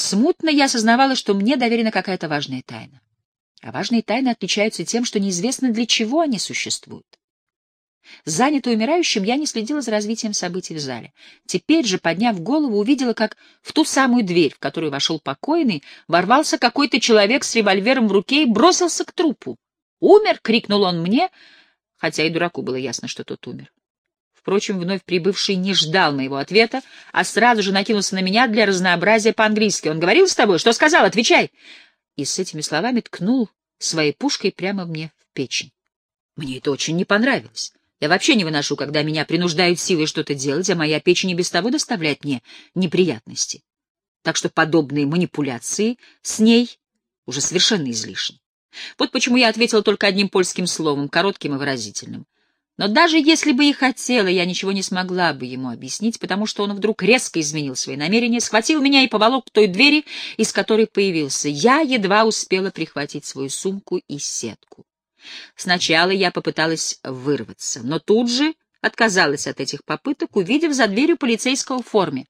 Смутно я осознавала, что мне доверена какая-то важная тайна. А важные тайны отличаются тем, что неизвестно, для чего они существуют. Занятый умирающим, я не следила за развитием событий в зале. Теперь же, подняв голову, увидела, как в ту самую дверь, в которую вошел покойный, ворвался какой-то человек с револьвером в руке и бросился к трупу. «Умер!» — крикнул он мне, хотя и дураку было ясно, что тот умер. Впрочем, вновь прибывший не ждал моего ответа, а сразу же накинулся на меня для разнообразия по-английски. «Он говорил с тобой? Что сказал? Отвечай!» И с этими словами ткнул своей пушкой прямо мне в печень. Мне это очень не понравилось. Я вообще не выношу, когда меня принуждают силой что-то делать, а моя печень и без того доставляет мне неприятности. Так что подобные манипуляции с ней уже совершенно излишни. Вот почему я ответил только одним польским словом, коротким и выразительным. Но даже если бы и хотела, я ничего не смогла бы ему объяснить, потому что он вдруг резко изменил свои намерения, схватил меня и поволок к той двери, из которой появился. Я едва успела прихватить свою сумку и сетку. Сначала я попыталась вырваться, но тут же отказалась от этих попыток, увидев за дверью полицейского в форме.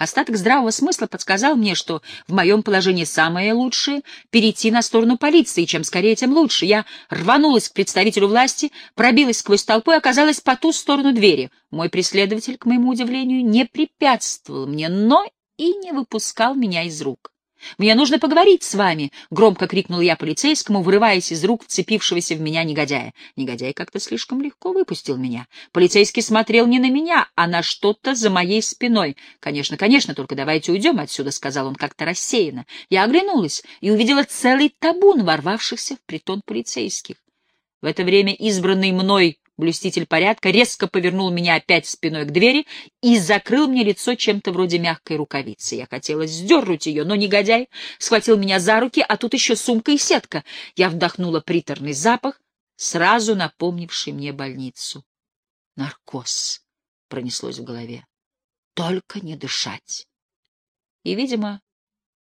Остаток здравого смысла подсказал мне, что в моем положении самое лучшее — перейти на сторону полиции, чем скорее, тем лучше. Я рванулась к представителю власти, пробилась сквозь толпу и оказалась по ту сторону двери. Мой преследователь, к моему удивлению, не препятствовал мне, но и не выпускал меня из рук. «Мне нужно поговорить с вами!» — громко крикнул я полицейскому, вырываясь из рук вцепившегося в меня негодяя. Негодяй как-то слишком легко выпустил меня. Полицейский смотрел не на меня, а на что-то за моей спиной. «Конечно, конечно, только давайте уйдем отсюда», — сказал он как-то рассеянно. Я оглянулась и увидела целый табун ворвавшихся в притон полицейских. В это время избранный мной Блюститель порядка резко повернул меня опять спиной к двери и закрыл мне лицо чем-то вроде мягкой рукавицы. Я хотела сдернуть ее, но негодяй схватил меня за руки, а тут еще сумка и сетка. Я вдохнула приторный запах, сразу напомнивший мне больницу. Наркоз пронеслось в голове. Только не дышать. И, видимо,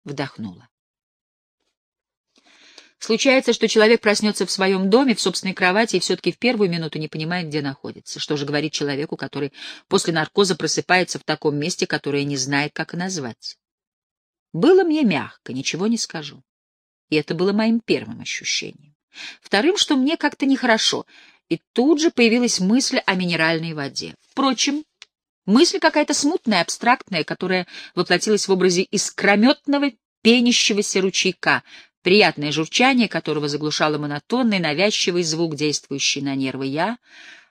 вдохнула. Случается, что человек проснется в своем доме, в собственной кровати и все-таки в первую минуту не понимает, где находится. Что же говорить человеку, который после наркоза просыпается в таком месте, которое не знает, как и назвать? Было мне мягко, ничего не скажу. И это было моим первым ощущением. Вторым, что мне как-то нехорошо, и тут же появилась мысль о минеральной воде. Впрочем, мысль какая-то смутная, абстрактная, которая воплотилась в образе искрометного пенящегося ручейка, приятное журчание которого заглушало монотонный, навязчивый звук, действующий на нервы. Я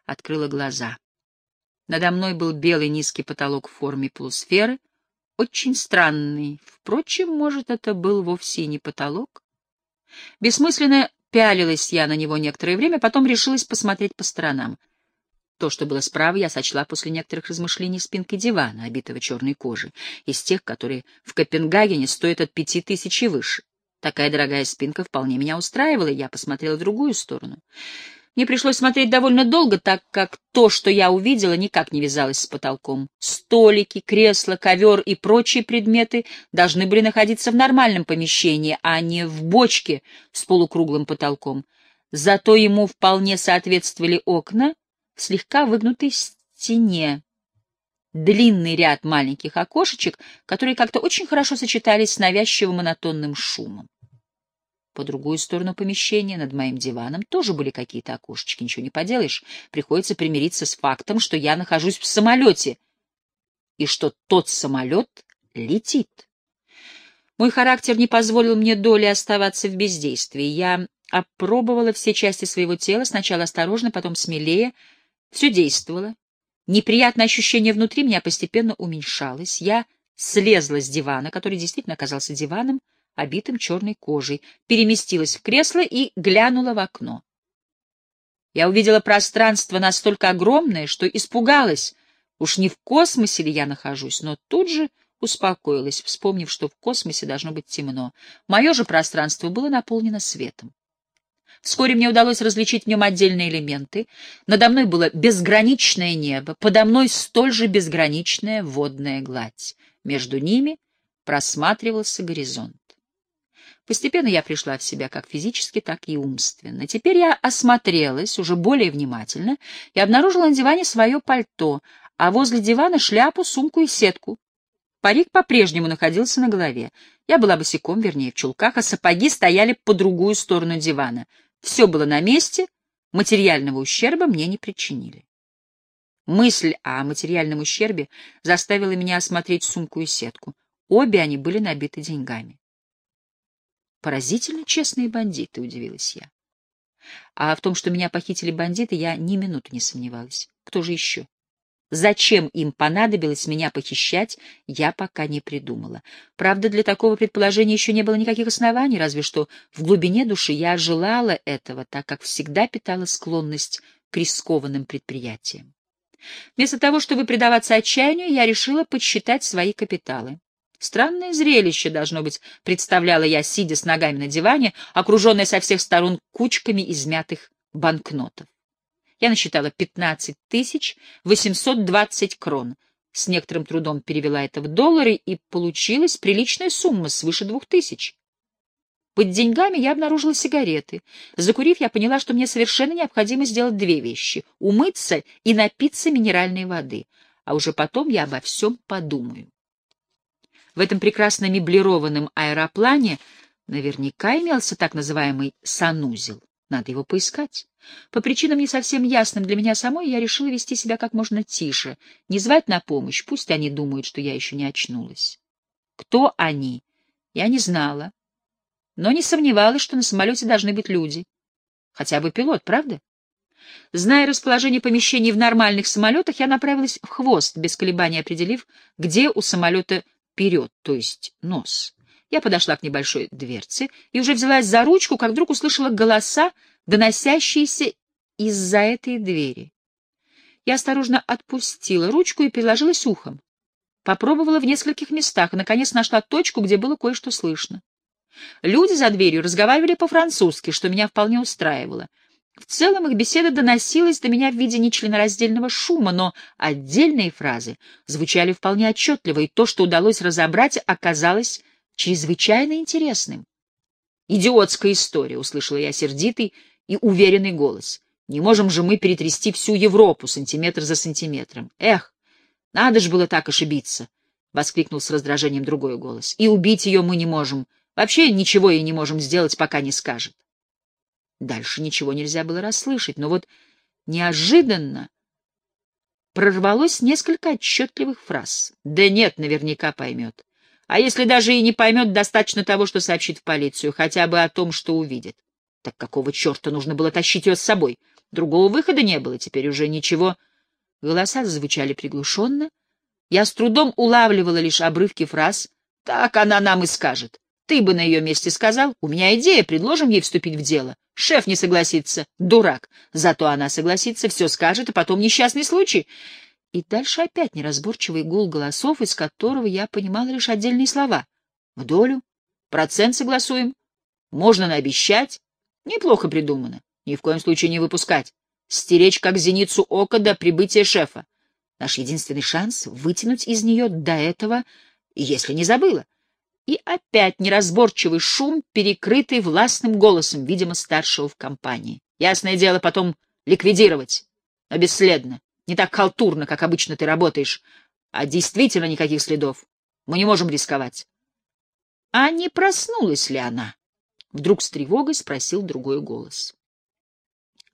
открыла глаза. Надо мной был белый низкий потолок в форме полусферы, очень странный. Впрочем, может, это был вовсе не потолок. Бессмысленно пялилась я на него некоторое время, потом решилась посмотреть по сторонам. То, что было справа, я сочла после некоторых размышлений спинкой дивана, обитого черной кожей, из тех, которые в Копенгагене стоят от пяти тысяч и выше. Такая дорогая спинка вполне меня устраивала, и я посмотрела в другую сторону. Мне пришлось смотреть довольно долго, так как то, что я увидела, никак не вязалось с потолком. Столики, кресла, ковер и прочие предметы должны были находиться в нормальном помещении, а не в бочке с полукруглым потолком. Зато ему вполне соответствовали окна в слегка выгнутой стене, длинный ряд маленьких окошечек, которые как-то очень хорошо сочетались с навязчивым монотонным шумом. По другую сторону помещения, над моим диваном, тоже были какие-то окошечки. Ничего не поделаешь. Приходится примириться с фактом, что я нахожусь в самолете, и что тот самолет летит. Мой характер не позволил мне доли оставаться в бездействии. Я опробовала все части своего тела, сначала осторожно, потом смелее. Все действовало. Неприятное ощущение внутри меня постепенно уменьшалось. Я слезла с дивана, который действительно оказался диваном, обитым черной кожей, переместилась в кресло и глянула в окно. Я увидела пространство настолько огромное, что испугалась. Уж не в космосе ли я нахожусь, но тут же успокоилась, вспомнив, что в космосе должно быть темно. Мое же пространство было наполнено светом. Вскоре мне удалось различить в нем отдельные элементы. Надо мной было безграничное небо, подо мной столь же безграничная водная гладь. Между ними просматривался горизонт. Постепенно я пришла в себя как физически, так и умственно. Теперь я осмотрелась уже более внимательно и обнаружила на диване свое пальто, а возле дивана шляпу, сумку и сетку. парик по-прежнему находился на голове. Я была босиком, вернее, в чулках, а сапоги стояли по другую сторону дивана. Все было на месте, материального ущерба мне не причинили. Мысль о материальном ущербе заставила меня осмотреть сумку и сетку. Обе они были набиты деньгами. Поразительно честные бандиты, удивилась я. А в том, что меня похитили бандиты, я ни минуты не сомневалась. Кто же еще? Зачем им понадобилось меня похищать, я пока не придумала. Правда, для такого предположения еще не было никаких оснований, разве что в глубине души я желала этого, так как всегда питала склонность к рискованным предприятиям. Вместо того, чтобы предаваться отчаянию, я решила подсчитать свои капиталы. Странное зрелище, должно быть, представляла я, сидя с ногами на диване, окруженная со всех сторон кучками измятых банкнотов. Я насчитала 15 тысяч 820 крон. С некоторым трудом перевела это в доллары, и получилась приличная сумма, свыше двух тысяч. Под деньгами я обнаружила сигареты. Закурив, я поняла, что мне совершенно необходимо сделать две вещи — умыться и напиться минеральной воды. А уже потом я обо всем подумаю. В этом прекрасно меблированном аэроплане наверняка имелся так называемый санузел. Надо его поискать. По причинам не совсем ясным для меня самой, я решила вести себя как можно тише, не звать на помощь, пусть они думают, что я еще не очнулась. Кто они? Я не знала, но не сомневалась, что на самолете должны быть люди. Хотя бы пилот, правда? Зная расположение помещений в нормальных самолетах, я направилась в хвост, без колебаний определив, где у самолета вперед, то есть нос. Я подошла к небольшой дверце и уже взялась за ручку, как вдруг услышала голоса, доносящиеся из-за этой двери. Я осторожно отпустила ручку и приложилась ухом. Попробовала в нескольких местах и, наконец, нашла точку, где было кое-что слышно. Люди за дверью разговаривали по-французски, что меня вполне устраивало. В целом их беседа доносилась до меня в виде нечленораздельного шума, но отдельные фразы звучали вполне отчетливо, и то, что удалось разобрать, оказалось чрезвычайно интересным. «Идиотская история», — услышала я сердитый и уверенный голос. «Не можем же мы перетрясти всю Европу сантиметр за сантиметром. Эх, надо же было так ошибиться!» — воскликнул с раздражением другой голос. «И убить ее мы не можем. Вообще ничего ей не можем сделать, пока не скажет». Дальше ничего нельзя было расслышать, но вот неожиданно прорвалось несколько отчетливых фраз. «Да нет, наверняка поймет. А если даже и не поймет, достаточно того, что сообщит в полицию, хотя бы о том, что увидит. Так какого черта нужно было тащить ее с собой? Другого выхода не было, теперь уже ничего. Голоса зазвучали приглушенно. Я с трудом улавливала лишь обрывки фраз. Так она нам и скажет. Ты бы на ее месте сказал, у меня идея, предложим ей вступить в дело. Шеф не согласится, дурак. Зато она согласится, все скажет, а потом несчастный случай. И дальше опять неразборчивый гул голосов, из которого я понимала лишь отдельные слова. В долю, процент согласуем, можно наобещать. Неплохо придумано. Ни в коем случае не выпускать. Стеречь как зеницу ока до прибытия шефа. Наш единственный шанс — вытянуть из нее до этого, если не забыла. И опять неразборчивый шум, перекрытый властным голосом, видимо, старшего в компании. Ясное дело, потом ликвидировать, но бесследно. Не так халтурно, как обычно ты работаешь, а действительно никаких следов. Мы не можем рисковать. — А не проснулась ли она? — вдруг с тревогой спросил другой голос.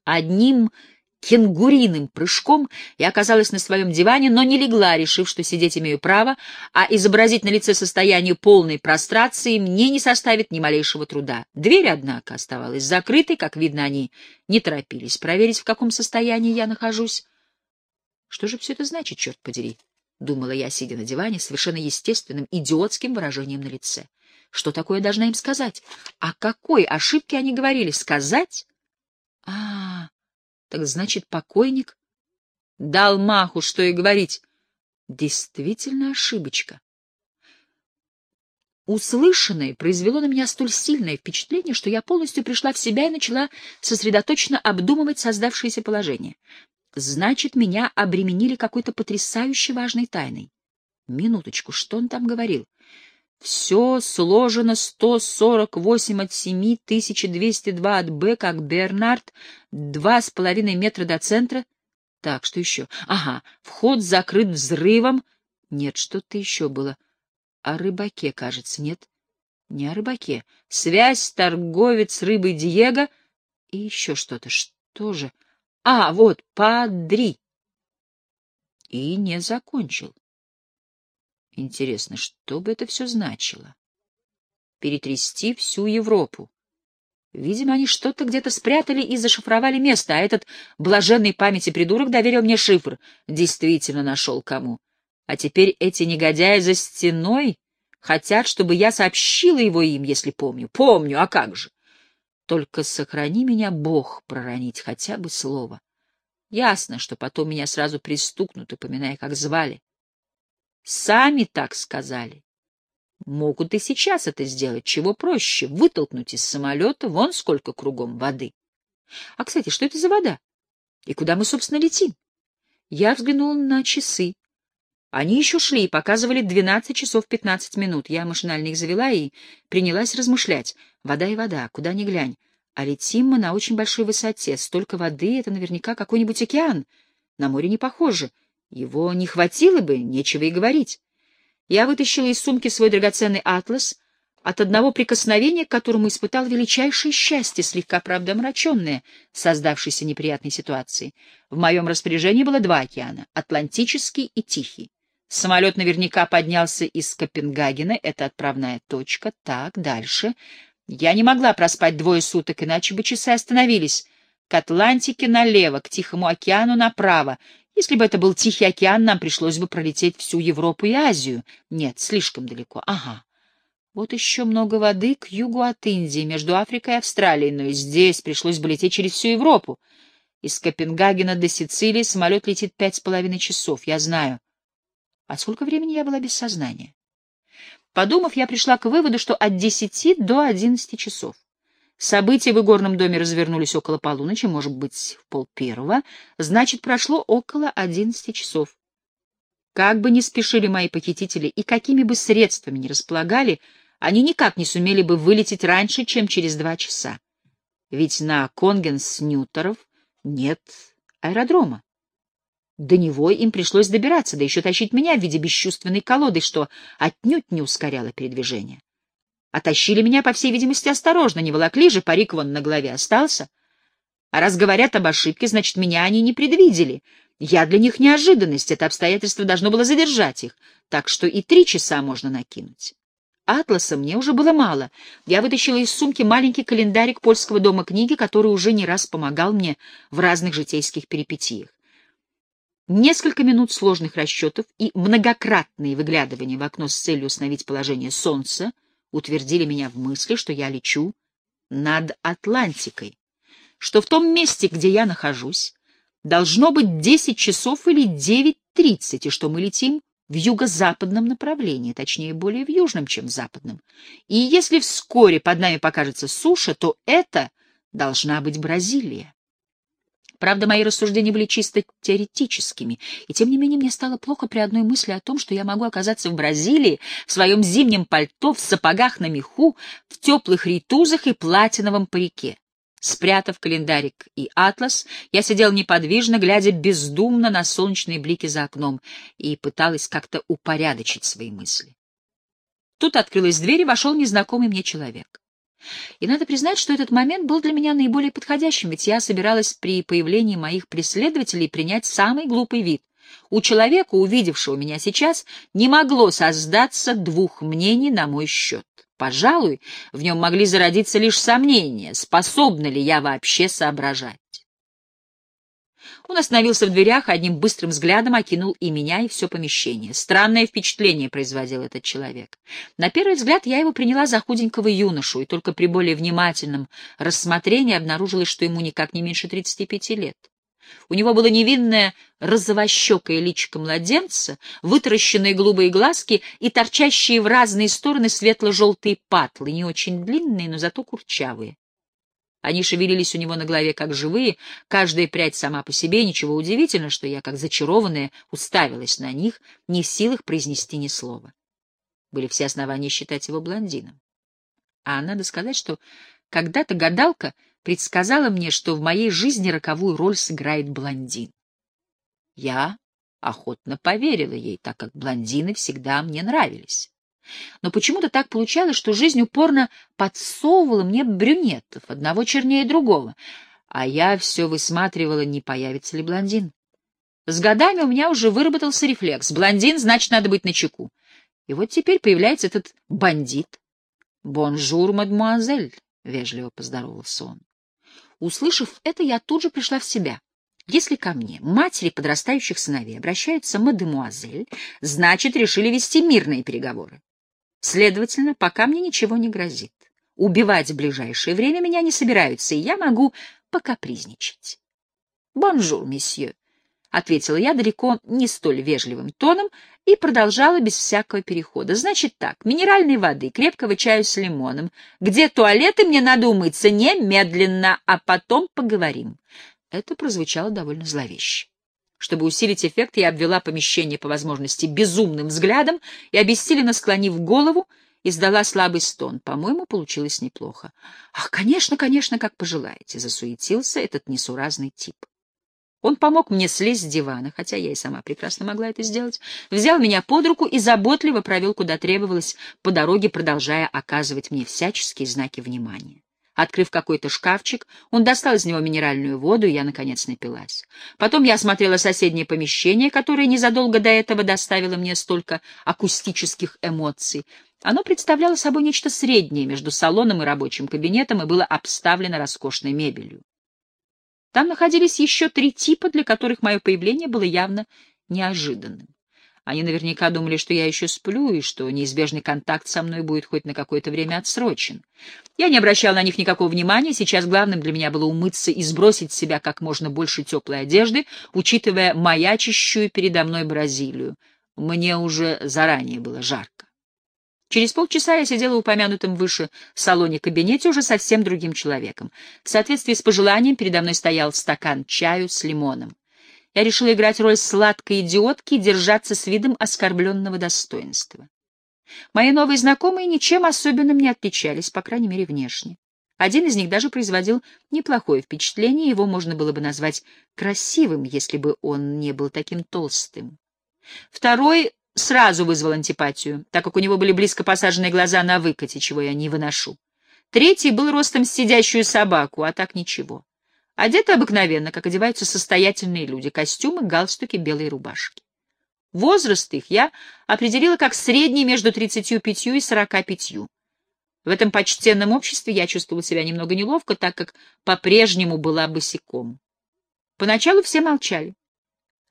Одним кенгуриным прыжком я оказалась на своем диване, но не легла, решив, что сидеть имею право, а изобразить на лице состояние полной прострации мне не составит ни малейшего труда. Дверь, однако, оставалась закрытой, как видно, они не торопились проверить, в каком состоянии я нахожусь. Что же все это значит, черт подери? — думала я, сидя на диване, совершенно естественным, идиотским выражением на лице. Что такое должна им сказать? О какой ошибке они говорили? Сказать? А, так значит, покойник дал маху, что и говорить. Действительно ошибочка. Услышанное произвело на меня столь сильное впечатление, что я полностью пришла в себя и начала сосредоточенно обдумывать создавшееся положение. Значит, меня обременили какой-то потрясающе важной тайной. Минуточку, что он там говорил? Все сложено 148 от 7, 1202 от Б, как Бернард, два с половиной метра до центра. Так, что еще? Ага, вход закрыт взрывом. Нет, что-то еще было. О рыбаке, кажется, нет? Не о рыбаке. Связь, торговец рыбой Диего и еще что-то. Что же? А, вот, падри. И не закончил. Интересно, что бы это все значило? Перетрясти всю Европу. Видимо, они что-то где-то спрятали и зашифровали место, а этот блаженный памяти придурок доверил мне шифр. Действительно нашел кому. А теперь эти негодяи за стеной хотят, чтобы я сообщила его им, если помню. Помню, а как же? Только сохрани меня, Бог, проронить хотя бы слово. Ясно, что потом меня сразу пристукнут, упоминая, как звали. Сами так сказали. Могут и сейчас это сделать, чего проще, вытолкнуть из самолета вон сколько кругом воды. А, кстати, что это за вода? И куда мы, собственно, летим? Я взглянул на часы. Они еще шли и показывали 12 часов 15 минут. Я машинально их завела и принялась размышлять. Вода и вода, куда ни глянь. А летим мы на очень большой высоте. Столько воды — это наверняка какой-нибудь океан. На море не похоже. Его не хватило бы, нечего и говорить. Я вытащила из сумки свой драгоценный атлас, от одного прикосновения к которому испытал величайшее счастье, слегка, правда, омраченное создавшейся неприятной ситуации. В моем распоряжении было два океана — Атлантический и Тихий. Самолет наверняка поднялся из Копенгагена, это отправная точка. Так, дальше. Я не могла проспать двое суток, иначе бы часы остановились. К Атлантике налево, к Тихому океану направо, если бы это был Тихий океан, нам пришлось бы пролететь всю Европу и Азию. Нет, слишком далеко. Ага. Вот еще много воды к югу от Индии, между Африкой и Австралией, но и здесь пришлось бы лететь через всю Европу. Из Копенгагена до Сицилии самолет летит пять с половиной часов, я знаю. А сколько времени я была без сознания? Подумав, я пришла к выводу, что от десяти до одиннадцати часов. События в игорном доме развернулись около полуночи, может быть, в полпервого, значит, прошло около одиннадцати часов. Как бы ни спешили мои похитители и какими бы средствами ни располагали, они никак не сумели бы вылететь раньше, чем через два часа. Ведь на Конгенс-Ньюторов нет аэродрома. До него им пришлось добираться, да еще тащить меня в виде бесчувственной колоды, что отнюдь не ускоряло передвижение. А тащили меня, по всей видимости, осторожно, не волокли же, парик вон на голове остался. А раз говорят об ошибке, значит, меня они не предвидели. Я для них неожиданность, это обстоятельство должно было задержать их, так что и три часа можно накинуть. Атласа мне уже было мало. Я вытащила из сумки маленький календарик польского дома книги, который уже не раз помогал мне в разных житейских перипетиях. Несколько минут сложных расчетов и многократные выглядывания в окно с целью установить положение солнца утвердили меня в мысли, что я лечу над Атлантикой, что в том месте, где я нахожусь, должно быть 10 часов или 9.30, и что мы летим в юго-западном направлении, точнее, более в южном, чем в западном. И если вскоре под нами покажется суша, то это должна быть Бразилия. Правда, мои рассуждения были чисто теоретическими, и тем не менее мне стало плохо при одной мысли о том, что я могу оказаться в Бразилии в своем зимнем пальто, в сапогах на меху, в теплых ритузах и платиновом парике. Спрятав календарик и атлас, я сидел неподвижно, глядя бездумно на солнечные блики за окном, и пыталась как-то упорядочить свои мысли. Тут открылась дверь, и вошел незнакомый мне человек. И надо признать, что этот момент был для меня наиболее подходящим, ведь я собиралась при появлении моих преследователей принять самый глупый вид. У человека, увидевшего меня сейчас, не могло создаться двух мнений на мой счет. Пожалуй, в нем могли зародиться лишь сомнения, способна ли я вообще соображать. Он остановился в дверях, одним быстрым взглядом окинул и меня, и все помещение. Странное впечатление производил этот человек. На первый взгляд я его приняла за худенького юношу, и только при более внимательном рассмотрении обнаружилось, что ему никак не меньше 35 лет. У него было невинное розовощекое личико младенца, вытаращенные голубые глазки и торчащие в разные стороны светло-желтые патлы, не очень длинные, но зато курчавые. Они шевелились у него на голове как живые, каждая прядь сама по себе, ничего удивительного, что я, как зачарованная, уставилась на них, не в силах произнести ни слова. Были все основания считать его блондином. А надо сказать, что когда-то гадалка предсказала мне, что в моей жизни роковую роль сыграет блондин. Я охотно поверила ей, так как блондины всегда мне нравились. Но почему-то так получалось, что жизнь упорно подсовывала мне брюнетов, одного чернее другого, а я все высматривала, не появится ли блондин. С годами у меня уже выработался рефлекс. Блондин, значит, надо быть начеку. И вот теперь появляется этот бандит. «Бонжур, мадемуазель», — вежливо поздоровался он. Услышав это, я тут же пришла в себя. Если ко мне матери подрастающих сыновей обращаются мадемуазель, значит, решили вести мирные переговоры. Следовательно, пока мне ничего не грозит. Убивать в ближайшее время меня не собираются, и я могу покапризничать. «Bonjour, monsieur», — ответила я далеко не столь вежливым тоном и продолжала без всякого перехода. «Значит так, минеральной воды, крепкого чаю с лимоном. Где туалеты, мне надо умыться немедленно, а потом поговорим». Это прозвучало довольно зловеще. Чтобы усилить эффект, я обвела помещение по возможности безумным взглядом и, обессиленно склонив голову, издала слабый стон. По-моему, получилось неплохо. «Ах, конечно, конечно, как пожелаете», — засуетился этот несуразный тип. Он помог мне слезть с дивана, хотя я и сама прекрасно могла это сделать, взял меня под руку и заботливо провел, куда требовалось, по дороге продолжая оказывать мне всяческие знаки внимания. Открыв какой-то шкафчик, он достал из него минеральную воду, и я, наконец, напилась. Потом я осмотрела соседнее помещение, которое незадолго до этого доставило мне столько акустических эмоций. Оно представляло собой нечто среднее между салоном и рабочим кабинетом и было обставлено роскошной мебелью. Там находились еще три типа, для которых мое появление было явно неожиданным. Они наверняка думали, что я еще сплю, и что неизбежный контакт со мной будет хоть на какое-то время отсрочен. Я не обращал на них никакого внимания, сейчас главным для меня было умыться и сбросить с себя как можно больше теплой одежды, учитывая маячащую передо мной Бразилию. Мне уже заранее было жарко. Через полчаса я сидела в упомянутом выше салоне-кабинете уже совсем другим человеком. В соответствии с пожеланием передо мной стоял стакан чаю с лимоном я решила играть роль сладкой идиотки и держаться с видом оскорбленного достоинства. Мои новые знакомые ничем особенным не отличались, по крайней мере, внешне. Один из них даже производил неплохое впечатление, его можно было бы назвать красивым, если бы он не был таким толстым. Второй сразу вызвал антипатию, так как у него были близко посаженные глаза на выкате, чего я не выношу. Третий был ростом сидящую собаку, а так ничего. Одеты обыкновенно, как одеваются состоятельные люди, костюмы, галстуки, белые рубашки. Возраст их я определила как средний между 35 и 45. В этом почтенном обществе я чувствовала себя немного неловко, так как по-прежнему была босиком. Поначалу все молчали.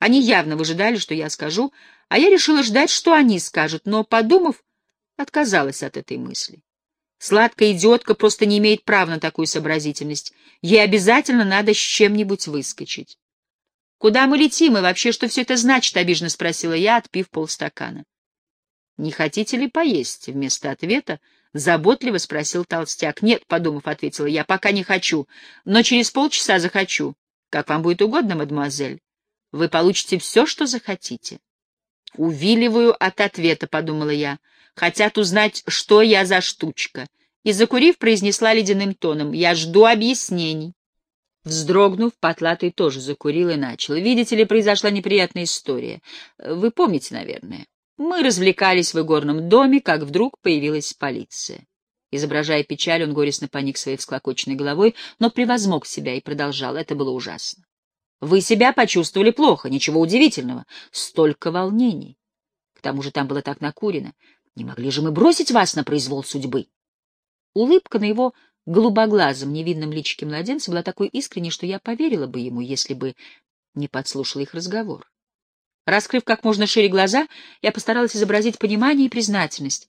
Они явно выжидали, что я скажу, а я решила ждать, что они скажут, но, подумав, отказалась от этой мысли. Сладкая идиотка просто не имеет права на такую сообразительность. Ей обязательно надо с чем-нибудь выскочить. — Куда мы летим и вообще, что все это значит? — обиженно спросила я, отпив полстакана. — Не хотите ли поесть? — вместо ответа заботливо спросил толстяк. — Нет, — подумав, ответила я, — пока не хочу, но через полчаса захочу. Как вам будет угодно, мадемуазель. Вы получите все, что захотите. — Увиливаю от ответа, — подумала я. — Хотят узнать, что я за штучка. И, закурив, произнесла ледяным тоном, «Я жду объяснений». Вздрогнув, Потлатый тоже закурил и начал. «Видите ли, произошла неприятная история. Вы помните, наверное. Мы развлекались в игорном доме, как вдруг появилась полиция». Изображая печаль, он горестно поник своей всклокоченной головой, но превозмог себя и продолжал. Это было ужасно. «Вы себя почувствовали плохо, ничего удивительного. Столько волнений. К тому же там было так накурено. Не могли же мы бросить вас на произвол судьбы? Улыбка на его голубоглазом невинном личике младенца была такой искренней, что я поверила бы ему, если бы не подслушала их разговор. Раскрыв как можно шире глаза, я постаралась изобразить понимание и признательность.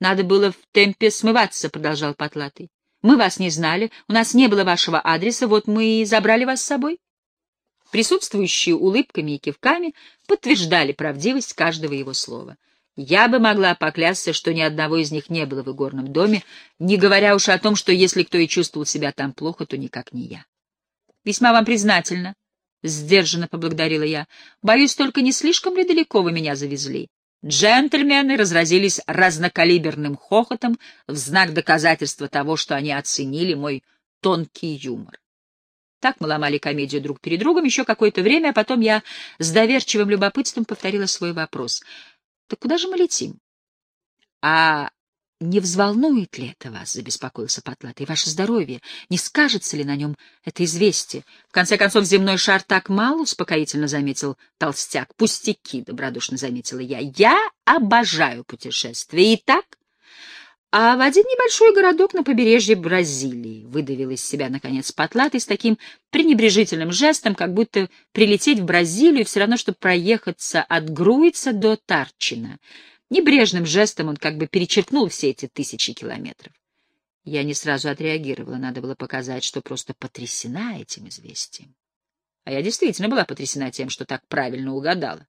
«Надо было в темпе смываться», — продолжал Потлатый. «Мы вас не знали, у нас не было вашего адреса, вот мы и забрали вас с собой». Присутствующие улыбками и кивками подтверждали правдивость каждого его слова. Я бы могла поклясться, что ни одного из них не было в игорном доме, не говоря уж о том, что если кто и чувствовал себя там плохо, то никак не я. Весьма вам признательна, — сдержанно поблагодарила я. Боюсь, только не слишком ли далеко вы меня завезли? Джентльмены разразились разнокалиберным хохотом в знак доказательства того, что они оценили мой тонкий юмор. Так мы ломали комедию друг перед другом еще какое-то время, а потом я с доверчивым любопытством повторила свой вопрос — так куда же мы летим? А не взволнует ли это вас, — забеспокоился Потлатый, — ваше здоровье? Не скажется ли на нем это известие? В конце концов, земной шар так мал, — успокоительно заметил Толстяк. Пустяки, — добродушно заметила я. Я обожаю путешествия. Итак, а в один небольшой городок на побережье Бразилии выдавил из себя, наконец, Потлатый с таким пренебрежительным жестом, как будто прилететь в Бразилию все равно, чтобы проехаться от Груица до Тарчина. Небрежным жестом он как бы перечеркнул все эти тысячи километров. Я не сразу отреагировала, надо было показать, что просто потрясена этим известием. А я действительно была потрясена тем, что так правильно угадала.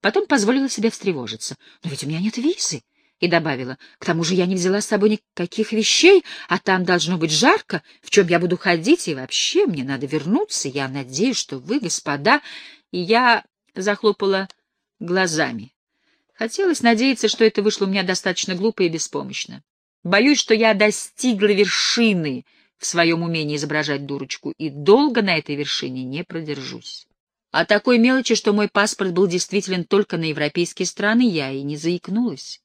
Потом позволила себе встревожиться. «Но ведь у меня нет визы!» И добавила, «К тому же я не взяла с собой никаких вещей, а там должно быть жарко, в чем я буду ходить, и вообще мне надо вернуться. Я надеюсь, что вы, господа...» И я захлопала глазами. Хотелось надеяться, что это вышло у меня достаточно глупо и беспомощно. Боюсь, что я достигла вершины в своем умении изображать дурочку, и долго на этой вершине не продержусь. О такой мелочи, что мой паспорт был действителен только на европейские страны, я и не заикнулась.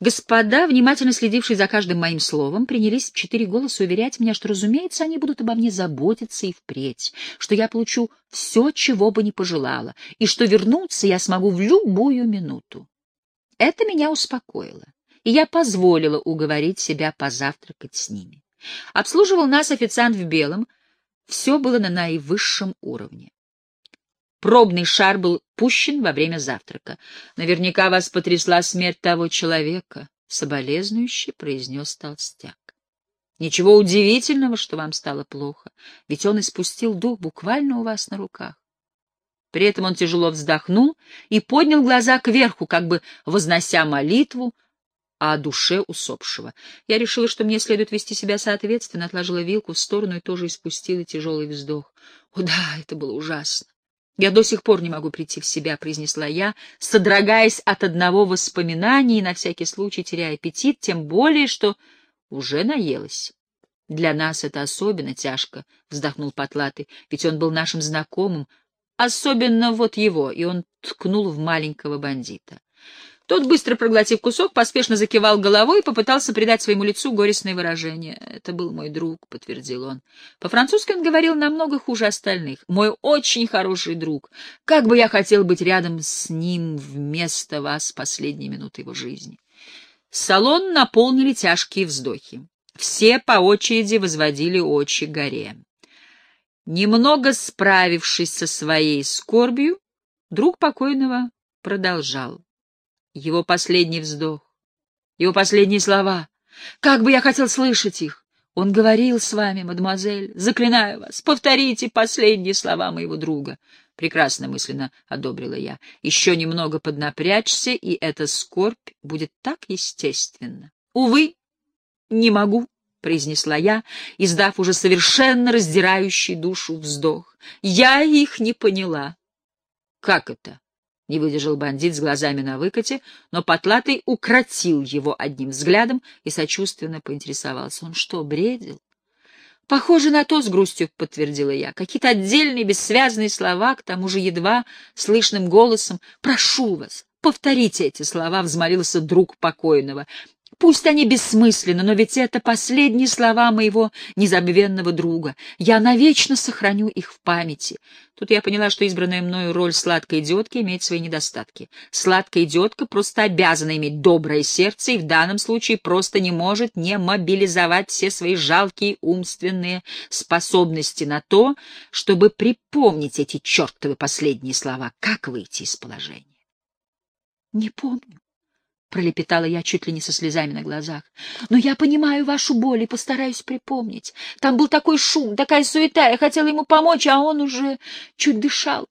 Господа, внимательно следившие за каждым моим словом, принялись в четыре голоса уверять меня, что, разумеется, они будут обо мне заботиться и впредь, что я получу все, чего бы ни пожелала, и что вернуться я смогу в любую минуту. Это меня успокоило, и я позволила уговорить себя позавтракать с ними. Обслуживал нас официант в белом, все было на наивысшем уровне. Пробный шар был пущен во время завтрака. Наверняка вас потрясла смерть того человека, — соболезнующе произнес толстяк. Ничего удивительного, что вам стало плохо, ведь он испустил дух буквально у вас на руках. При этом он тяжело вздохнул и поднял глаза кверху, как бы вознося молитву о душе усопшего. Я решила, что мне следует вести себя соответственно, отложила вилку в сторону и тоже испустила тяжелый вздох. О да, это было ужасно. «Я до сих пор не могу прийти в себя», — произнесла я, содрогаясь от одного воспоминания и на всякий случай теряя аппетит, тем более, что уже наелась. «Для нас это особенно тяжко», — вздохнул Потлатый, — «ведь он был нашим знакомым, особенно вот его», и он ткнул в маленького бандита. Тот, быстро проглотив кусок, поспешно закивал головой и попытался придать своему лицу горестное выражение. «Это был мой друг», — подтвердил он. По-французски он говорил намного хуже остальных. «Мой очень хороший друг. Как бы я хотел быть рядом с ним вместо вас последние минуты его жизни». Салон наполнили тяжкие вздохи. Все по очереди возводили очи горе. Немного справившись со своей скорбью, друг покойного продолжал его последний вздох, его последние слова. Как бы я хотел слышать их! Он говорил с вами, мадемуазель, заклинаю вас, повторите последние слова моего друга. Прекрасно мысленно одобрила я. Еще немного поднапрячься, и эта скорбь будет так естественна. Увы, не могу, произнесла я, издав уже совершенно раздирающий душу вздох. Я их не поняла. Как это? Не выдержал бандит с глазами на выкате, но Потлатый укротил его одним взглядом и сочувственно поинтересовался. Он что, бредил? Похоже на то, с грустью подтвердила я. Какие-то отдельные бессвязные слова, к тому же едва слышным голосом. Прошу вас, повторите эти слова, взмолился друг покойного. Пусть они бессмысленны, но ведь это последние слова моего незабвенного друга. Я навечно сохраню их в памяти. Тут я поняла, что избранная мною роль сладкой идиотки имеет свои недостатки. Сладкая идиотка просто обязана иметь доброе сердце и в данном случае просто не может не мобилизовать все свои жалкие умственные способности на то, чтобы припомнить эти чертовы последние слова. Как выйти из положения? Не помню пролепетала я чуть ли не со слезами на глазах. Но я понимаю вашу боль и постараюсь припомнить. Там был такой шум, такая суета, я хотела ему помочь, а он уже чуть дышал.